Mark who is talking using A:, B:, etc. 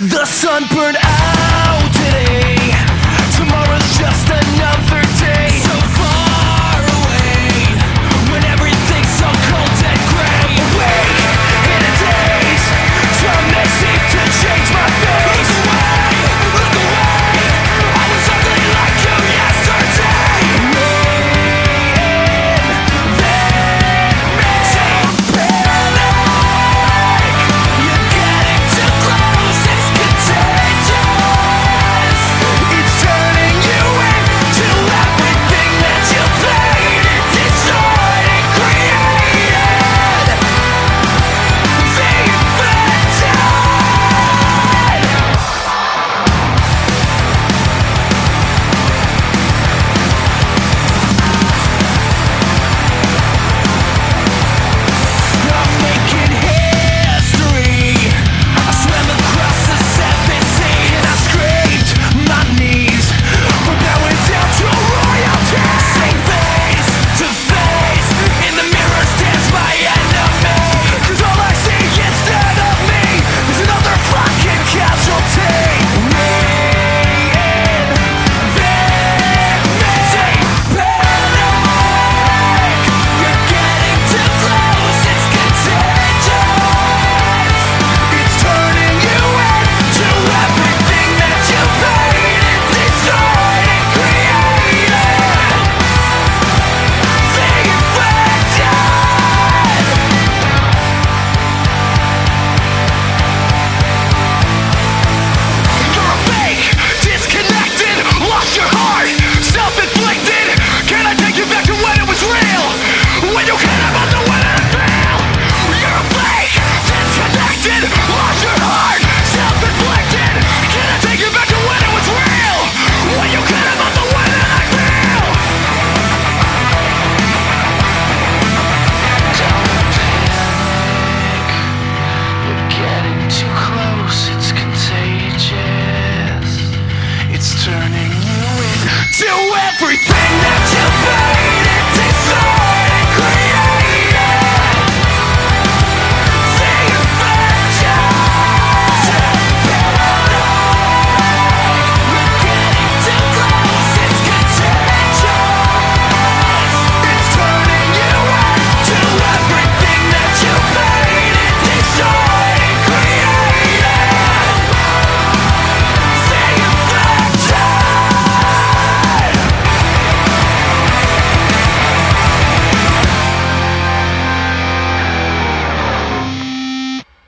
A: The sun burned out.